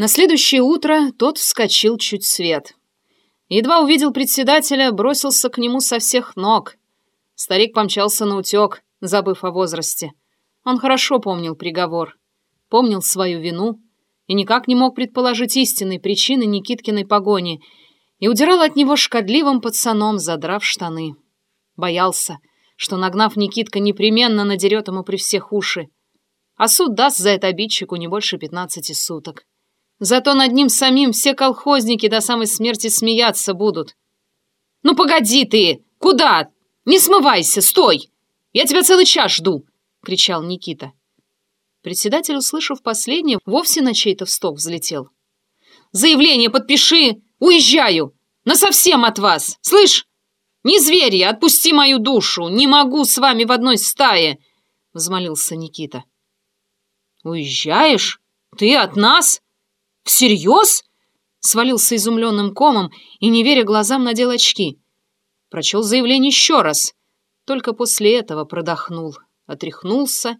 На следующее утро тот вскочил чуть свет. Едва увидел председателя, бросился к нему со всех ног. Старик помчался на утек, забыв о возрасте. Он хорошо помнил приговор, помнил свою вину и никак не мог предположить истинной причины Никиткиной погони и удирал от него шкодливым пацаном, задрав штаны. Боялся, что, нагнав Никитка, непременно надерет ему при всех уши. А суд даст за это обидчику не больше пятнадцати суток. Зато над ним самим все колхозники до самой смерти смеяться будут. «Ну погоди ты! Куда? Не смывайся! Стой! Я тебя целый час жду!» — кричал Никита. Председатель, услышав последнее, вовсе на чей-то всток взлетел. «Заявление подпиши! Уезжаю! Насовсем от вас! Слышь? Не зверь я, отпусти мою душу! Не могу с вами в одной стае!» — взмолился Никита. «Уезжаешь? Ты от нас?» «Всерьез?» Свалился изумленным комом и, не веря глазам, надел очки. Прочел заявление еще раз. Только после этого продохнул, отряхнулся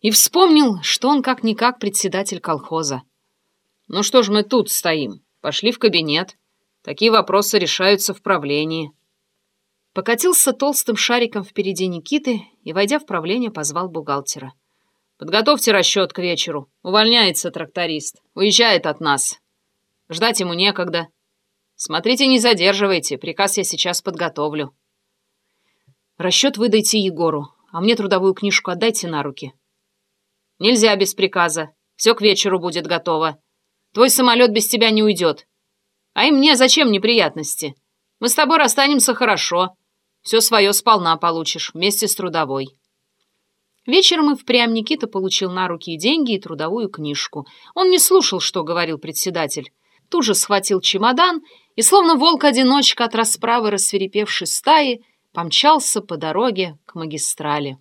и вспомнил, что он как-никак председатель колхоза. «Ну что ж мы тут стоим? Пошли в кабинет. Такие вопросы решаются в правлении». Покатился толстым шариком впереди Никиты и, войдя в правление, позвал бухгалтера. Подготовьте расчет к вечеру. Увольняется тракторист. Уезжает от нас. Ждать ему некогда. Смотрите, не задерживайте. Приказ я сейчас подготовлю. Расчет выдайте Егору, а мне трудовую книжку отдайте на руки. Нельзя без приказа. Все к вечеру будет готово. Твой самолет без тебя не уйдет. А и мне зачем неприятности? Мы с тобой расстанемся хорошо. Все свое сполна получишь, вместе с трудовой. Вечером и впрямь Никита получил на руки и деньги, и трудовую книжку. Он не слушал, что говорил председатель. Тут же схватил чемодан и, словно волк-одиночка от расправы рассверепевшей стаи, помчался по дороге к магистрали.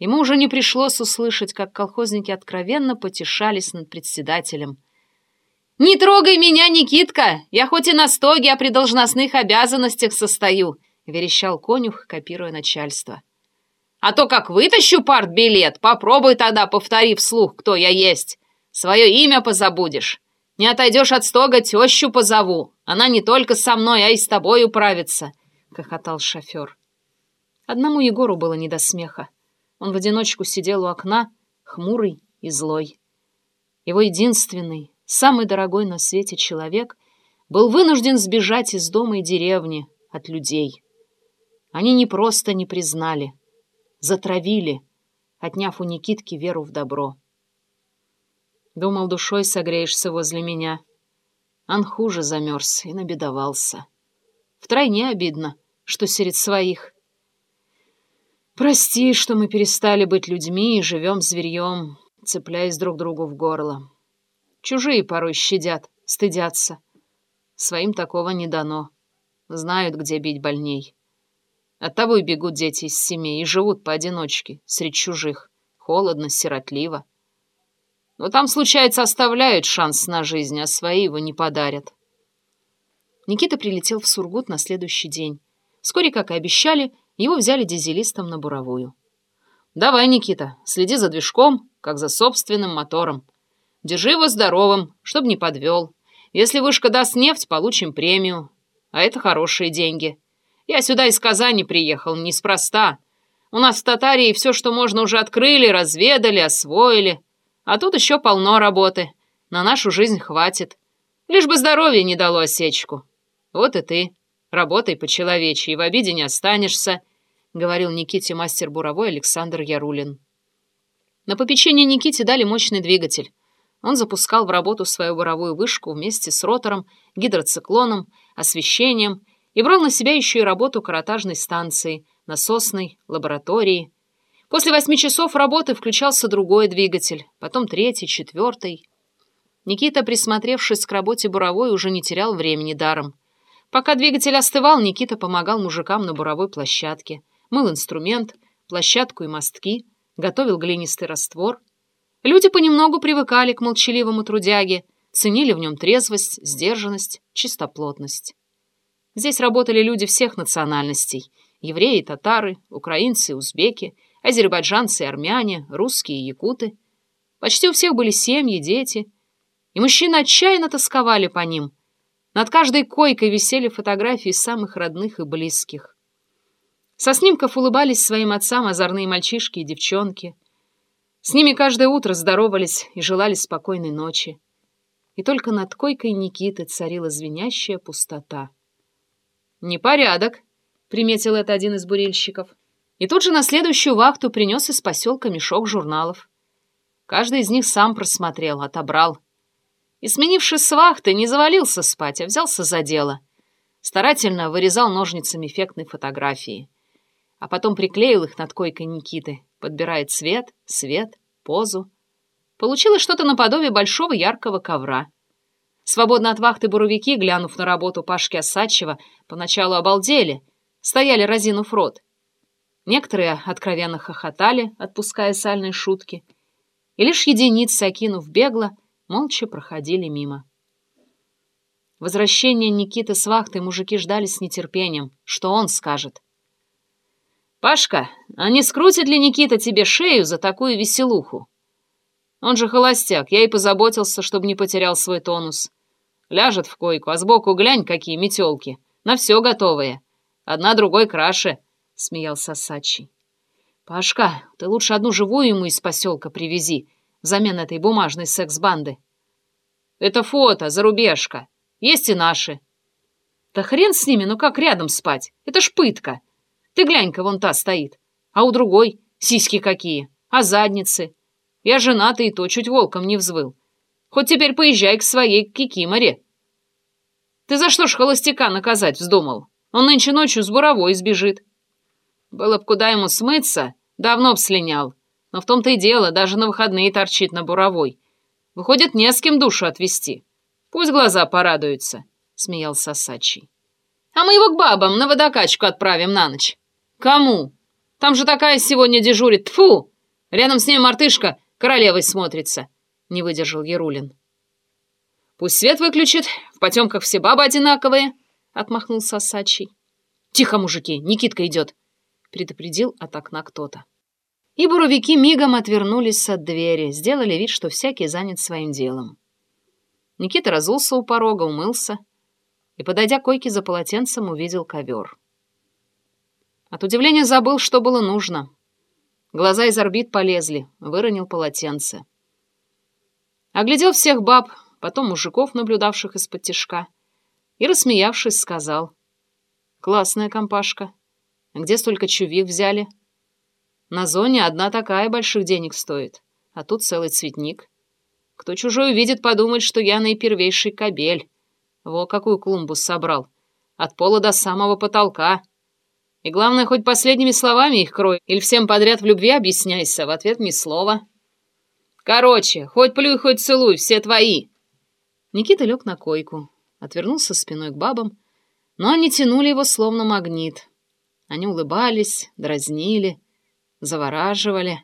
Ему уже не пришлось услышать, как колхозники откровенно потешались над председателем. «Не трогай меня, Никитка! Я хоть и на стоге, а при должностных обязанностях состою!» — верещал конюх, копируя начальство. А то как вытащу партбилет, попробуй тогда повтори вслух, кто я есть. Свое имя позабудешь. Не отойдешь от стога, тещу позову. Она не только со мной, а и с тобой управится», — хохотал шофер. Одному Егору было не до смеха. Он в одиночку сидел у окна, хмурый и злой. Его единственный, самый дорогой на свете человек был вынужден сбежать из дома и деревни от людей. Они не просто не признали — Затравили, отняв у Никитки веру в добро. Думал, душой согреешься возле меня. Ан хуже замерз и набедовался. Втройне обидно, что среди своих. Прости, что мы перестали быть людьми и живем зверьем, цепляясь друг другу в горло. Чужие порой щадят, стыдятся. Своим такого не дано. Знают, где бить больней. Оттого и бегут дети из семей и живут поодиночке, среди чужих. Холодно, сиротливо. Но там, случается, оставляют шанс на жизнь, а свои его не подарят. Никита прилетел в Сургут на следующий день. Вскоре, как и обещали, его взяли дизелистом на буровую. «Давай, Никита, следи за движком, как за собственным мотором. Держи его здоровым, чтобы не подвел. Если вышка даст нефть, получим премию. А это хорошие деньги». Я сюда из Казани приехал, неспроста. У нас в Татарии все, что можно, уже открыли, разведали, освоили. А тут еще полно работы. На нашу жизнь хватит. Лишь бы здоровье не дало осечку. Вот и ты. Работай по-человечьи, в обиде не останешься, — говорил Никите мастер буровой Александр Ярулин. На попечение Никите дали мощный двигатель. Он запускал в работу свою буровую вышку вместе с ротором, гидроциклоном, освещением и брал на себя еще и работу каротажной станции, насосной, лаборатории. После восьми часов работы включался другой двигатель, потом третий, четвертый. Никита, присмотревшись к работе буровой, уже не терял времени даром. Пока двигатель остывал, Никита помогал мужикам на буровой площадке. Мыл инструмент, площадку и мостки, готовил глинистый раствор. Люди понемногу привыкали к молчаливому трудяге, ценили в нем трезвость, сдержанность, чистоплотность. Здесь работали люди всех национальностей – евреи, татары, украинцы, узбеки, азербайджанцы, армяне, русские, якуты. Почти у всех были семьи, дети. И мужчины отчаянно тосковали по ним. Над каждой койкой висели фотографии самых родных и близких. Со снимков улыбались своим отцам озорные мальчишки и девчонки. С ними каждое утро здоровались и желали спокойной ночи. И только над койкой Никиты царила звенящая пустота. «Непорядок», — приметил это один из бурильщиков. И тут же на следующую вахту принес из поселка мешок журналов. Каждый из них сам просмотрел, отобрал. И, сменившись с вахты, не завалился спать, а взялся за дело. Старательно вырезал ножницами эффектные фотографии а потом приклеил их над койкой Никиты, подбирая цвет, свет, позу. Получилось что-то наподобие большого яркого ковра. Свободно от вахты буровики, глянув на работу Пашки Осадчева, поначалу обалдели, стояли разинув рот. Некоторые откровенно хохотали, отпуская сальные шутки, и лишь единицы, окинув бегло, молча проходили мимо. Возвращение Никиты с вахты мужики ждали с нетерпением, что он скажет — «Пашка, а не скрутит ли Никита тебе шею за такую веселуху? Он же холостяк, я и позаботился, чтобы не потерял свой тонус. Ляжет в койку, а сбоку глянь, какие метелки. На все готовые. Одна другой краше», — смеялся Сачи. «Пашка, ты лучше одну живую ему из поселка привези, взамен этой бумажной секс-банды». «Это фото, зарубежка. Есть и наши». «Да хрен с ними, ну как рядом спать? Это ж пытка!» Ты глянь-ка, вон та стоит. А у другой сиськи какие, а задницы. Я женатый и то чуть волком не взвыл. Хоть теперь поезжай к своей кикиморе. Ты за что ж холостяка наказать вздумал? Он нынче ночью с буровой сбежит. Было б куда ему смыться, давно б слинял. Но в том-то и дело, даже на выходные торчит на буровой. Выходит, не с кем душу отвести. Пусть глаза порадуются, — смеялся Сачий. А мы его к бабам на водокачку отправим на ночь. «Кому? Там же такая сегодня дежурит. Тфу! Рядом с ней мартышка королевой смотрится», — не выдержал Ярулин. «Пусть свет выключит, в потемках все бабы одинаковые», — отмахнулся Сачий. «Тихо, мужики, Никитка идет», — предупредил от окна кто-то. И буровики мигом отвернулись от двери, сделали вид, что всякий занят своим делом. Никита разулся у порога, умылся и, подойдя к койке за полотенцем, увидел ковер. От удивления забыл, что было нужно. Глаза из орбит полезли, выронил полотенце. Оглядел всех баб, потом мужиков, наблюдавших из-под тишка, и, рассмеявшись, сказал. «Классная компашка. Где столько чувик взяли? На зоне одна такая больших денег стоит, а тут целый цветник. Кто чужой увидит, подумает, что я наипервейший кобель. Во какую клумбу собрал. От пола до самого потолка». И главное, хоть последними словами их крой, или всем подряд в любви объясняйся, в ответ ни слова. Короче, хоть плюй, хоть целуй, все твои. Никита лег на койку, отвернулся спиной к бабам, но они тянули его словно магнит. Они улыбались, дразнили, завораживали.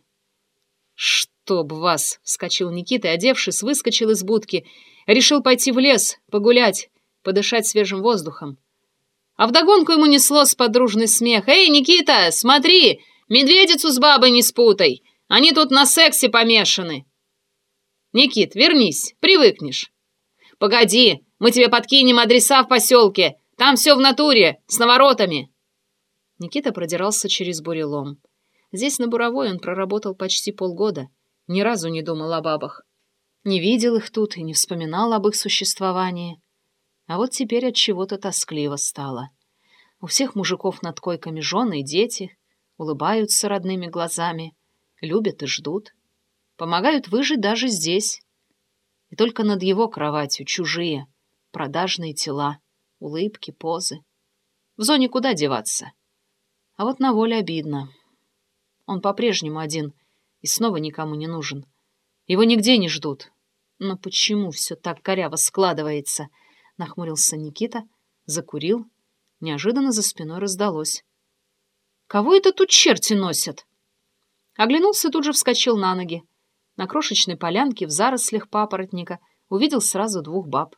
«Чтоб вас!» — вскочил Никита, одевшись, выскочил из будки, решил пойти в лес, погулять, подышать свежим воздухом. А вдогонку ему несло с подружный смех. «Эй, Никита, смотри! Медведицу с бабой не спутай! Они тут на сексе помешаны!» «Никит, вернись, привыкнешь!» «Погоди, мы тебе подкинем адреса в поселке! Там все в натуре, с наворотами!» Никита продирался через бурелом. Здесь, на Буровой, он проработал почти полгода. Ни разу не думал о бабах. Не видел их тут и не вспоминал об их существовании. А вот теперь от чего-то тоскливо стало. У всех мужиков над койками жены и дети, улыбаются родными глазами, любят и ждут, помогают выжить даже здесь. И только над его кроватью чужие, продажные тела, улыбки, позы. В зоне куда деваться? А вот на воле обидно. Он по-прежнему один и снова никому не нужен. Его нигде не ждут. Но почему все так коряво складывается —— нахмурился Никита, закурил. Неожиданно за спиной раздалось. «Кого это тут черти носят?» Оглянулся тут же вскочил на ноги. На крошечной полянке в зарослях папоротника увидел сразу двух баб.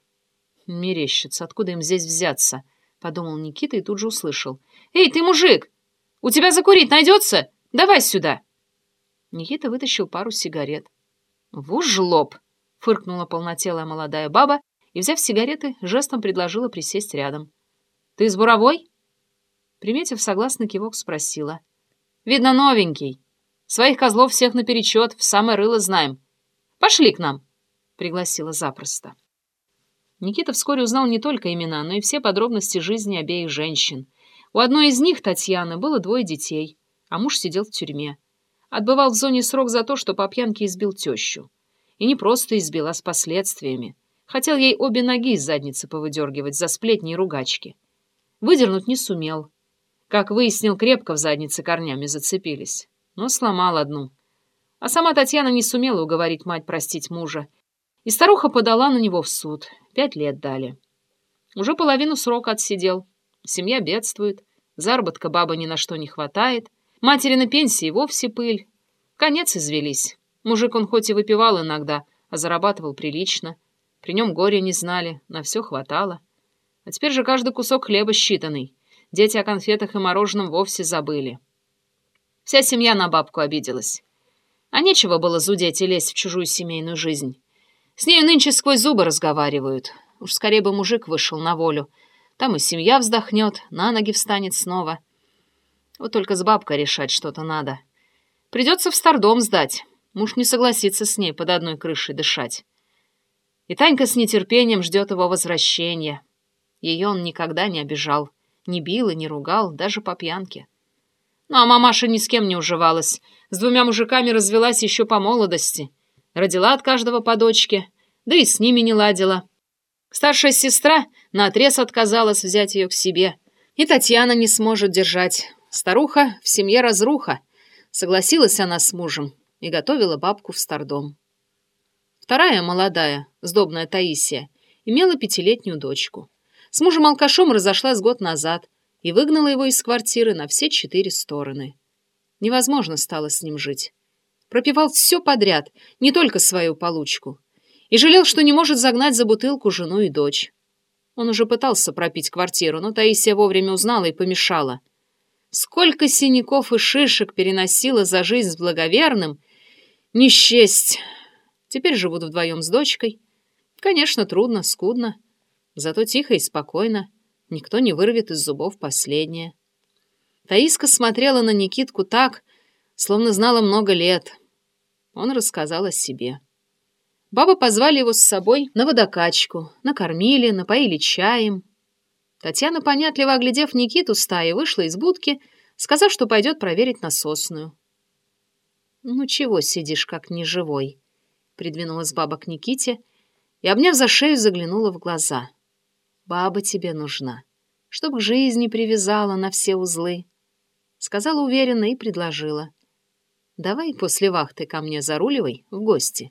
«Мерещится, откуда им здесь взяться?» — подумал Никита и тут же услышал. «Эй, ты мужик! У тебя закурить найдется? Давай сюда!» Никита вытащил пару сигарет. «Вуж жлоб!» — фыркнула полнотелая молодая баба и, взяв сигареты, жестом предложила присесть рядом. «Ты из буровой?» Приметив согласно кивок, спросила. «Видно, новенький. Своих козлов всех наперечет, в самое рыло знаем. Пошли к нам!» — пригласила запросто. Никита вскоре узнал не только имена, но и все подробности жизни обеих женщин. У одной из них, Татьяны, было двое детей, а муж сидел в тюрьме. Отбывал в зоне срок за то, что по пьянке избил тещу. И не просто избил, а с последствиями. Хотел ей обе ноги из задницы повыдергивать за сплетни и ругачки. Выдернуть не сумел. Как выяснил, крепко в заднице корнями зацепились. Но сломал одну. А сама Татьяна не сумела уговорить мать простить мужа и старуха подала на него в суд. Пять лет дали. Уже половину срока отсидел. Семья бедствует. Заработка баба ни на что не хватает. Матери на пенсии вовсе пыль. Конец извелись. Мужик он хоть и выпивал иногда, а зарабатывал прилично. При нем горя не знали, на все хватало. А теперь же каждый кусок хлеба считанный. Дети о конфетах и мороженом вовсе забыли. Вся семья на бабку обиделась. А нечего было зудеть и лезть в чужую семейную жизнь. С нею нынче сквозь зубы разговаривают. Уж скорее бы мужик вышел на волю. Там и семья вздохнет, на ноги встанет снова. Вот только с бабкой решать что-то надо. Придется в стардом сдать. Муж не согласится с ней под одной крышей дышать. И Танька с нетерпением ждет его возвращения. Ее он никогда не обижал. Не бил и не ругал, даже по пьянке. Ну а мамаша ни с кем не уживалась. С двумя мужиками развелась еще по молодости. Родила от каждого по дочке, да и с ними не ладила. Старшая сестра наотрез отказалась взять ее к себе. И Татьяна не сможет держать. Старуха в семье разруха. Согласилась она с мужем и готовила бабку в стардом. Вторая, молодая, сдобная Таисия, имела пятилетнюю дочку. С мужем-алкашом разошлась год назад и выгнала его из квартиры на все четыре стороны. Невозможно стало с ним жить пропивал все подряд, не только свою получку, и жалел, что не может загнать за бутылку жену и дочь. Он уже пытался пропить квартиру, но Таисия вовремя узнала и помешала. Сколько синяков и шишек переносила за жизнь с благоверным, не. Теперь живут вдвоем с дочкой. Конечно, трудно, скудно, зато тихо и спокойно. Никто не вырвет из зубов последнее. Таиска смотрела на Никитку так, словно знала много лет. Он рассказал о себе. Бабы позвали его с собой на водокачку, накормили, напоили чаем. Татьяна, понятливо оглядев Никиту стаи, вышла из будки, сказав, что пойдет проверить насосную. «Ну чего сидишь, как неживой?» — придвинулась баба к Никите и, обняв за шею, заглянула в глаза. «Баба тебе нужна, чтоб к жизни привязала на все узлы», — сказала уверенно и предложила. Давай после вахты ко мне заруливай в гости.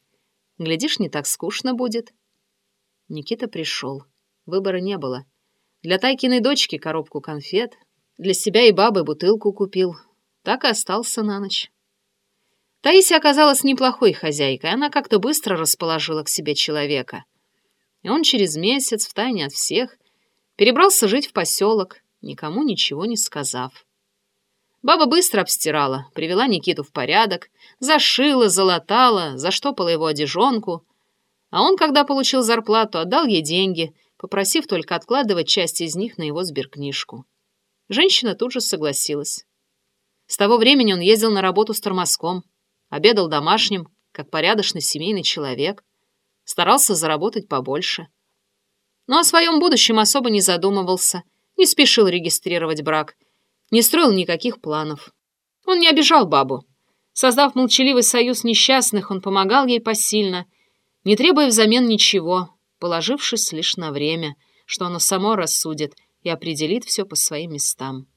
Глядишь, не так скучно будет. Никита пришел. Выбора не было. Для Тайкиной дочки коробку конфет, для себя и бабы бутылку купил. Так и остался на ночь. Таисия оказалась неплохой хозяйкой, она как-то быстро расположила к себе человека. И он через месяц, втайне от всех, перебрался жить в поселок, никому ничего не сказав. Баба быстро обстирала, привела Никиту в порядок, зашила, залатала, заштопала его одежонку. А он, когда получил зарплату, отдал ей деньги, попросив только откладывать часть из них на его сберкнижку. Женщина тут же согласилась. С того времени он ездил на работу с тормозком, обедал домашним, как порядочный семейный человек, старался заработать побольше. Но о своем будущем особо не задумывался, не спешил регистрировать брак — не строил никаких планов. Он не обижал бабу. Создав молчаливый союз несчастных, он помогал ей посильно, не требуя взамен ничего, положившись лишь на время, что оно само рассудит и определит все по своим местам.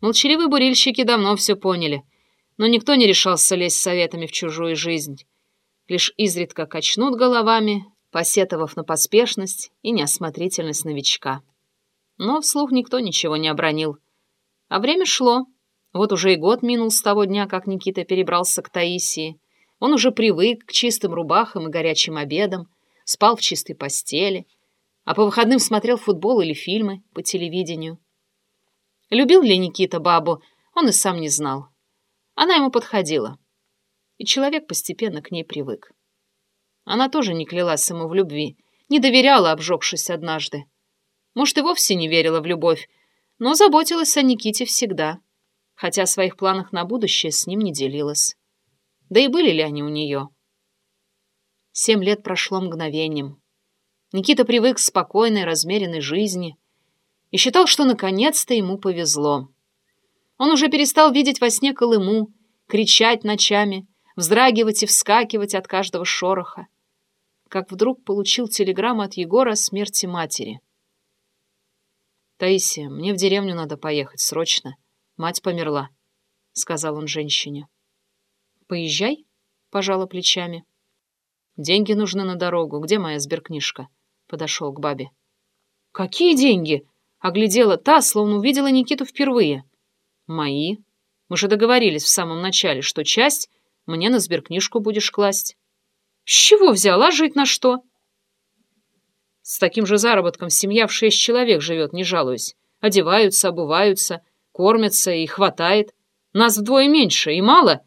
Молчаливые бурильщики давно все поняли, но никто не решался лезть советами в чужую жизнь. Лишь изредка качнут головами, посетовав на поспешность и неосмотрительность новичка. Но вслух никто ничего не обронил — а время шло. Вот уже и год минул с того дня, как Никита перебрался к Таисии. Он уже привык к чистым рубахам и горячим обедам, спал в чистой постели, а по выходным смотрел футбол или фильмы по телевидению. Любил ли Никита бабу, он и сам не знал. Она ему подходила, и человек постепенно к ней привык. Она тоже не клялась ему в любви, не доверяла, обжегшись однажды. Может, и вовсе не верила в любовь, но заботилась о Никите всегда, хотя о своих планах на будущее с ним не делилась. Да и были ли они у нее? Семь лет прошло мгновением. Никита привык к спокойной, размеренной жизни и считал, что наконец-то ему повезло. Он уже перестал видеть во сне Колыму, кричать ночами, вздрагивать и вскакивать от каждого шороха. Как вдруг получил телеграмму от Егора о смерти матери. «Таисия, мне в деревню надо поехать, срочно. Мать померла», — сказал он женщине. «Поезжай», — пожала плечами. «Деньги нужны на дорогу. Где моя сберкнижка?» Подошел к бабе. «Какие деньги?» Оглядела та, словно увидела Никиту впервые. «Мои. Мы же договорились в самом начале, что часть мне на сберкнижку будешь класть». «С чего взяла жить на что?» «С таким же заработком семья в шесть человек живет, не жалуюсь. Одеваются, обуваются, кормятся и хватает. Нас вдвое меньше и мало.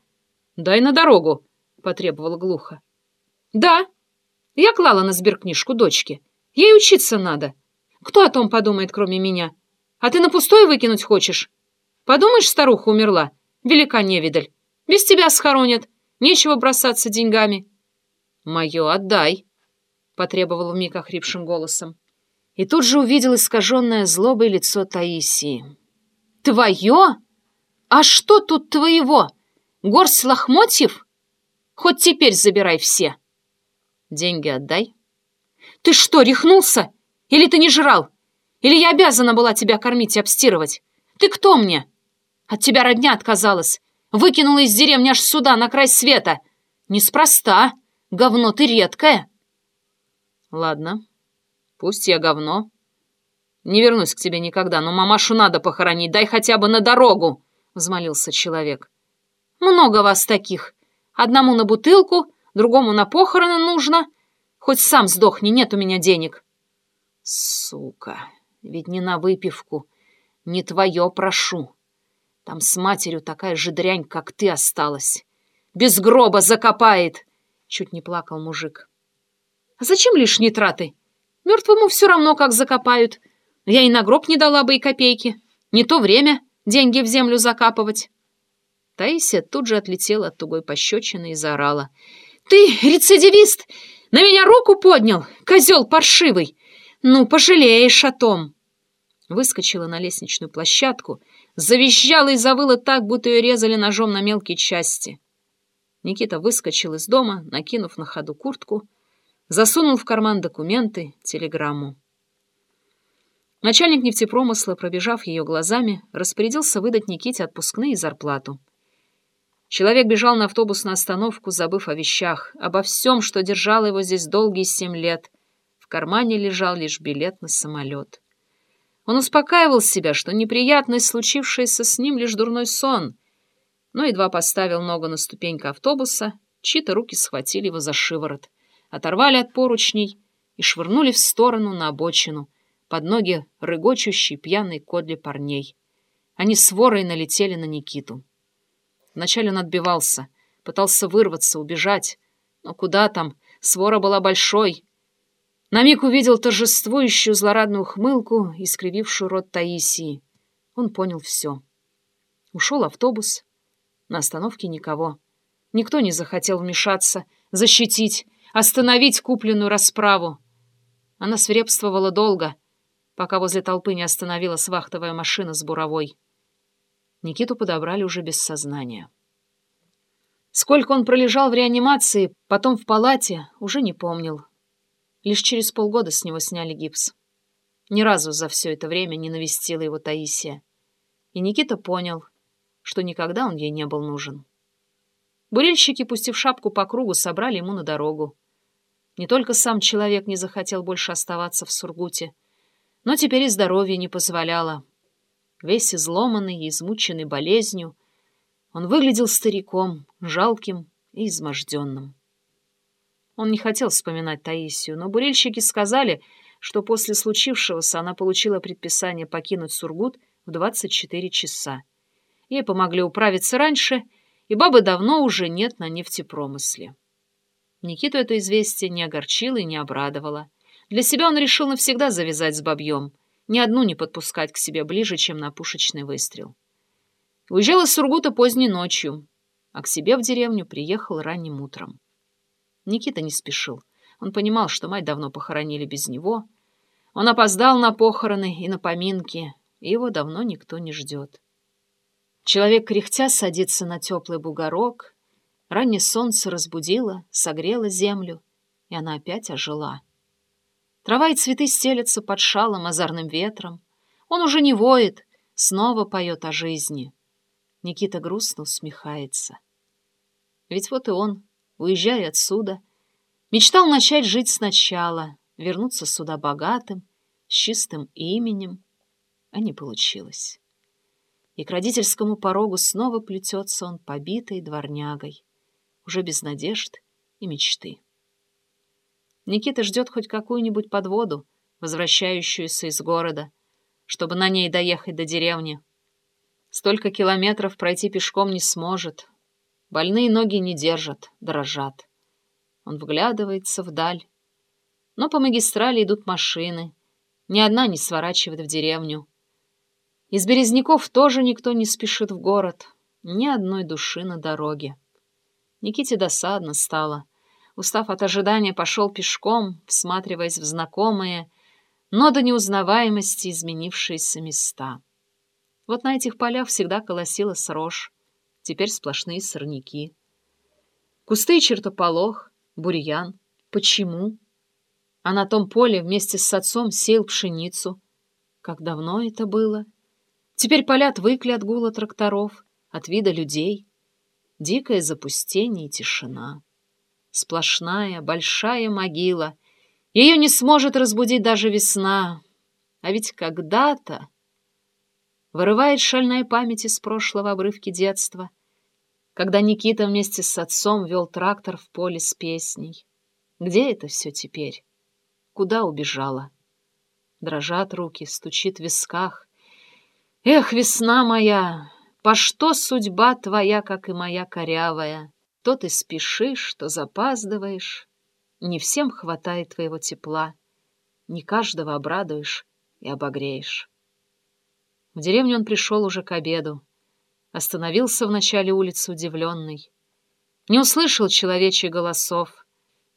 Дай на дорогу», — потребовала глухо. «Да, я клала на сберкнижку дочки. Ей учиться надо. Кто о том подумает, кроме меня? А ты на пустое выкинуть хочешь? Подумаешь, старуха умерла. Велика невидаль. Без тебя схоронят. Нечего бросаться деньгами». «Мое отдай», — потребовал вмиг охрипшим голосом. И тут же увидел искаженное злобой лицо Таисии. «Твое? А что тут твоего? Горсть лохмотьев? Хоть теперь забирай все». Деньги отдай. Ты что, рехнулся? Или ты не жрал? Или я обязана была тебя кормить и обстирывать? Ты кто мне? От тебя родня отказалась. Выкинула из деревни аж сюда, на край света. Неспроста. Говно ты редкое. Ладно, пусть я говно. Не вернусь к тебе никогда, но мамашу надо похоронить. Дай хотя бы на дорогу, — взмолился человек. Много вас таких. Одному на бутылку, другому на похороны нужно. Хоть сам сдохни, нет у меня денег. Сука, ведь не на выпивку, не твое прошу. Там с матерью такая же дрянь, как ты осталась. Без гроба закопает, чуть не плакал мужик. А зачем лишние траты? Мертвому все равно, как закопают. Я и на гроб не дала бы и копейки. Не то время деньги в землю закапывать. Таисия тут же отлетела от тугой пощечины и заорала — «Ты, рецидивист, на меня руку поднял, козел паршивый! Ну, пожалеешь о том!» Выскочила на лестничную площадку, завизжала и завыла так, будто ее резали ножом на мелкие части. Никита выскочил из дома, накинув на ходу куртку, засунул в карман документы, телеграмму. Начальник нефтепромысла, пробежав ее глазами, распорядился выдать Никите отпускные и зарплату. Человек бежал на автобусную остановку, забыв о вещах, обо всем, что держало его здесь долгие семь лет. В кармане лежал лишь билет на самолет. Он успокаивал себя, что неприятность, случившаяся с ним, лишь дурной сон. Но едва поставил ногу на ступеньку автобуса, чьи-то руки схватили его за шиворот, оторвали от поручней и швырнули в сторону на обочину, под ноги рыгочущей пьяной кодли парней. Они с ворой налетели на Никиту. Вначале он отбивался, пытался вырваться, убежать. Но куда там? Свора была большой. На миг увидел торжествующую злорадную хмылку, искривившую рот Таисии. Он понял все. Ушел автобус. На остановке никого. Никто не захотел вмешаться, защитить, остановить купленную расправу. Она свирепствовала долго, пока возле толпы не остановилась вахтовая машина с буровой. Никиту подобрали уже без сознания. Сколько он пролежал в реанимации, потом в палате, уже не помнил. Лишь через полгода с него сняли гипс. Ни разу за все это время не навестила его Таисия. И Никита понял, что никогда он ей не был нужен. Бурильщики, пустив шапку по кругу, собрали ему на дорогу. Не только сам человек не захотел больше оставаться в Сургуте, но теперь и здоровье не позволяло. Весь изломанный и измученный болезнью, он выглядел стариком, жалким и изможденным. Он не хотел вспоминать Таисию, но бурильщики сказали, что после случившегося она получила предписание покинуть Сургут в 24 часа. Ей помогли управиться раньше, и бабы давно уже нет на нефтепромысле. Никиту это известие не огорчило и не обрадовало. Для себя он решил навсегда завязать с бабьем, ни одну не подпускать к себе ближе, чем на пушечный выстрел. Уезжал из Сургута поздней ночью, а к себе в деревню приехал ранним утром. Никита не спешил. Он понимал, что мать давно похоронили без него. Он опоздал на похороны и на поминки, и его давно никто не ждет. Человек кряхтя садится на теплый бугорок, раннее солнце разбудило, согрело землю, и она опять ожила. Трава и цветы стелятся под шалом озорным ветром. Он уже не воет, снова поет о жизни. Никита грустно усмехается. Ведь вот и он, уезжая отсюда, мечтал начать жить сначала, вернуться сюда богатым, с чистым именем, а не получилось. И к родительскому порогу снова плетется он побитой дворнягой, уже без надежд и мечты. Никита ждет хоть какую-нибудь подводу, возвращающуюся из города, чтобы на ней доехать до деревни. Столько километров пройти пешком не сможет. Больные ноги не держат, дрожат. Он вглядывается вдаль. Но по магистрали идут машины. Ни одна не сворачивает в деревню. Из Березняков тоже никто не спешит в город. Ни одной души на дороге. Никите досадно стало — устав от ожидания, пошел пешком, всматриваясь в знакомые, но до неузнаваемости изменившиеся места. Вот на этих полях всегда колосилась рожь, теперь сплошные сорняки. Кусты и чертополох, бурьян. Почему? А на том поле вместе с отцом сеял пшеницу. Как давно это было? Теперь поля отвыкли от гула тракторов, от вида людей. Дикое запустение и тишина. Сплошная, большая могила. Ее не сможет разбудить даже весна. А ведь когда-то... Вырывает шальная память из прошлого обрывки детства, когда Никита вместе с отцом вел трактор в поле с песней. Где это все теперь? Куда убежала? Дрожат руки, стучит в висках. Эх, весна моя, по что судьба твоя, как и моя корявая? То ты спешишь, то запаздываешь. Не всем хватает твоего тепла. Не каждого обрадуешь и обогреешь. В деревню он пришел уже к обеду. Остановился в начале улицы удивленный. Не услышал человечьих голосов.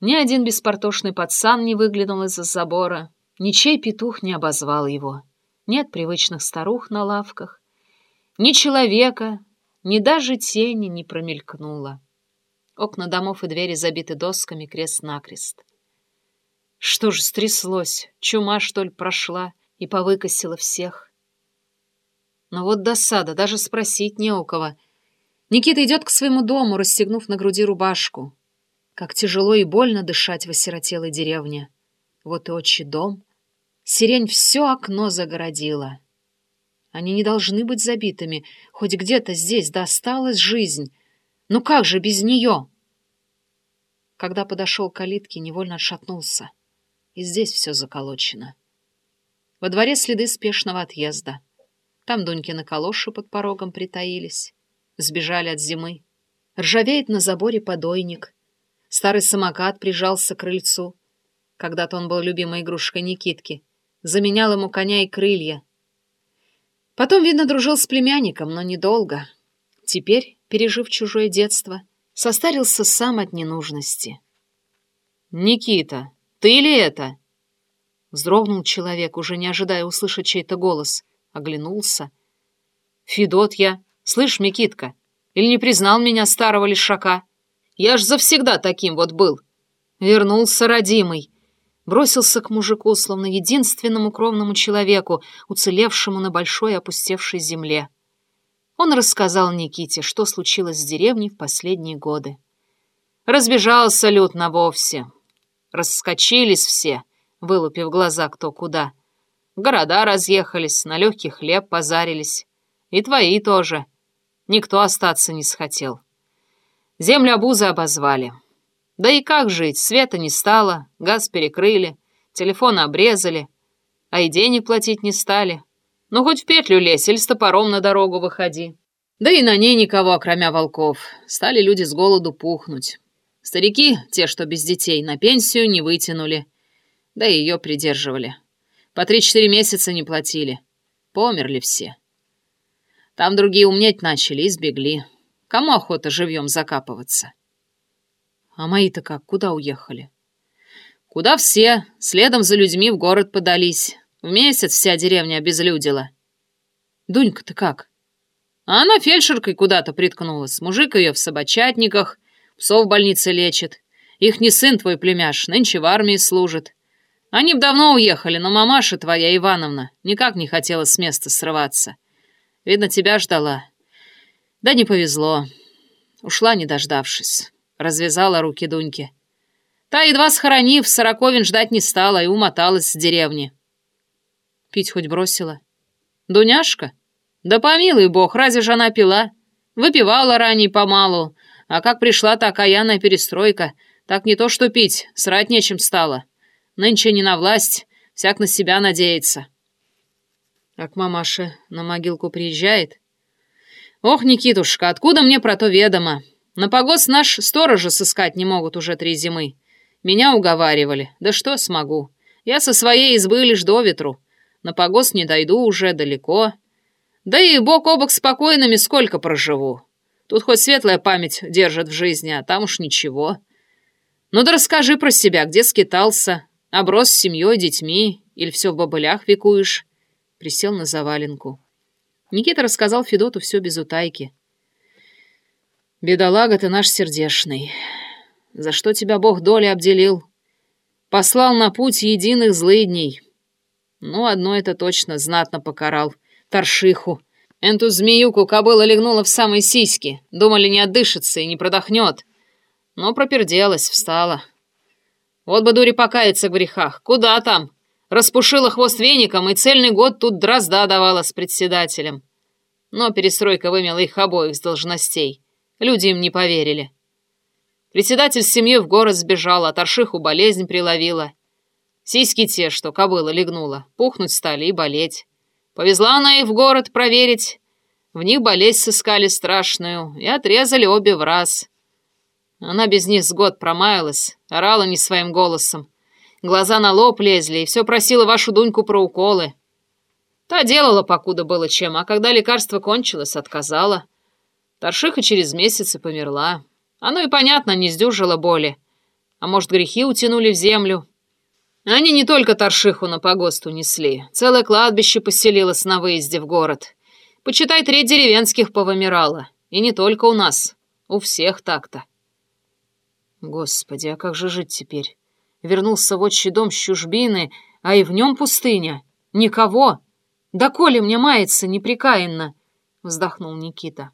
Ни один беспортошный пацан не выглянул из-за забора. Ничей петух не обозвал его. Нет привычных старух на лавках. Ни человека, ни даже тени не промелькнуло. Окна домов и двери забиты досками крест-накрест. Что же стряслось? Чума, что ли, прошла и повыкосила всех? Но вот досада, даже спросить не у кого. Никита идет к своему дому, расстегнув на груди рубашку. Как тяжело и больно дышать в осиротелой деревне. Вот и отчий дом. Сирень все окно загородила. Они не должны быть забитыми. Хоть где-то здесь досталась жизнь. Ну как же без нее? Когда подошел к калитке, невольно отшатнулся. И здесь все заколочено. Во дворе следы спешного отъезда. Там Дунькины калоши под порогом притаились. Сбежали от зимы. Ржавеет на заборе подойник. Старый самокат прижался к крыльцу. Когда-то он был любимой игрушкой Никитки. Заменял ему коня и крылья. Потом, видно, дружил с племянником, но недолго. Теперь, пережив чужое детство, состарился сам от ненужности. «Никита, ты ли это?» Вздрогнул человек, уже не ожидая услышать чей-то голос. Оглянулся. «Федот я. Слышь, Микитка, или не признал меня старого лишака? Я ж завсегда таким вот был. Вернулся родимый». Бросился к мужику, словно единственному кровному человеку, уцелевшему на большой опустевшей земле. Он рассказал Никите, что случилось с деревней в последние годы. Разбежался лютно вовсе. Раскочились все, вылупив глаза кто куда. Города разъехались, на легкий хлеб позарились. И твои тоже. Никто остаться не схотел. Землю обузы обозвали. Да и как жить? Света не стало, газ перекрыли, телефон обрезали, а и денег платить не стали. Ну, хоть в петлю лезь или с топором на дорогу выходи. Да и на ней никого, окромя волков. Стали люди с голоду пухнуть. Старики, те, что без детей, на пенсию не вытянули. Да и ее придерживали. По три-четыре месяца не платили. Померли все. Там другие умнеть начали и сбегли. Кому охота живьем закапываться? А мои-то как, куда уехали? Куда все, следом за людьми в город подались. В месяц вся деревня обезлюдила. Дунька-то как? А она фельдшеркой куда-то приткнулась. Мужик ее в собачатниках, псов в больнице лечит. Их не сын твой племяш, нынче в армии служит. Они б давно уехали, но мамаша твоя, Ивановна, никак не хотела с места срываться. Видно, тебя ждала. Да не повезло. Ушла, не дождавшись. Развязала руки Дуньки. Та, едва схоронив, сороковин ждать не стала и умоталась с деревни. Пить хоть бросила. Дуняшка? Да помилуй бог, разве же она пила? Выпивала ранее помалу, а как пришла та окаянная перестройка, так не то что пить, срать нечем стало. Нынче не на власть, всяк на себя надеется. А к мамаше на могилку приезжает? Ох, Никитушка, откуда мне про то ведомо? На погост наш сторожа сыскать не могут уже три зимы. Меня уговаривали. Да что смогу? Я со своей избы лишь до ветру. На погост не дойду уже далеко. Да и бок о бок спокойными сколько проживу. Тут хоть светлая память держит в жизни, а там уж ничего. Ну да расскажи про себя, где скитался, оброс с семьей, детьми, или все в бобылях векуешь?» Присел на заваленку. Никита рассказал Федоту все без утайки. «Бедолага ты наш сердешный. За что тебя Бог доли обделил? Послал на путь единых злыдней. Ну, одно это точно знатно покарал — Торшиху. Энту змеюку кобыла легнула в самые сиськи. Думали, не отдышится и не продохнет. Но проперделась, встала. Вот бы дури покаяться в грехах. Куда там? Распушила хвост веником и цельный год тут дрозда давала с председателем. Но перестройка вымела их обоих с должностей. Люди им не поверили. Председатель с семьей в город сбежал, а торшиху болезнь приловила. Сиськи те, что кобыла легнула, пухнуть стали и болеть. Повезла она их в город проверить. В них болезнь сыскали страшную и отрезали обе в раз. Она без них с год промаялась, орала не своим голосом. Глаза на лоб лезли и все просила вашу Дуньку про уколы. Та делала, покуда было чем, а когда лекарство кончилось, отказала. Торшиха через месяц и померла. Оно и понятно, не сдюжила боли. А может, грехи утянули в землю, они не только торшиху на погост унесли, целое кладбище поселилось на выезде в город. Почитай, треть деревенских повымирала. И не только у нас, у всех так-то. Господи, а как же жить теперь? Вернулся в отчий дом с чужбины, а и в нем пустыня. Никого. Да коли мне мается непрекаянно, вздохнул Никита.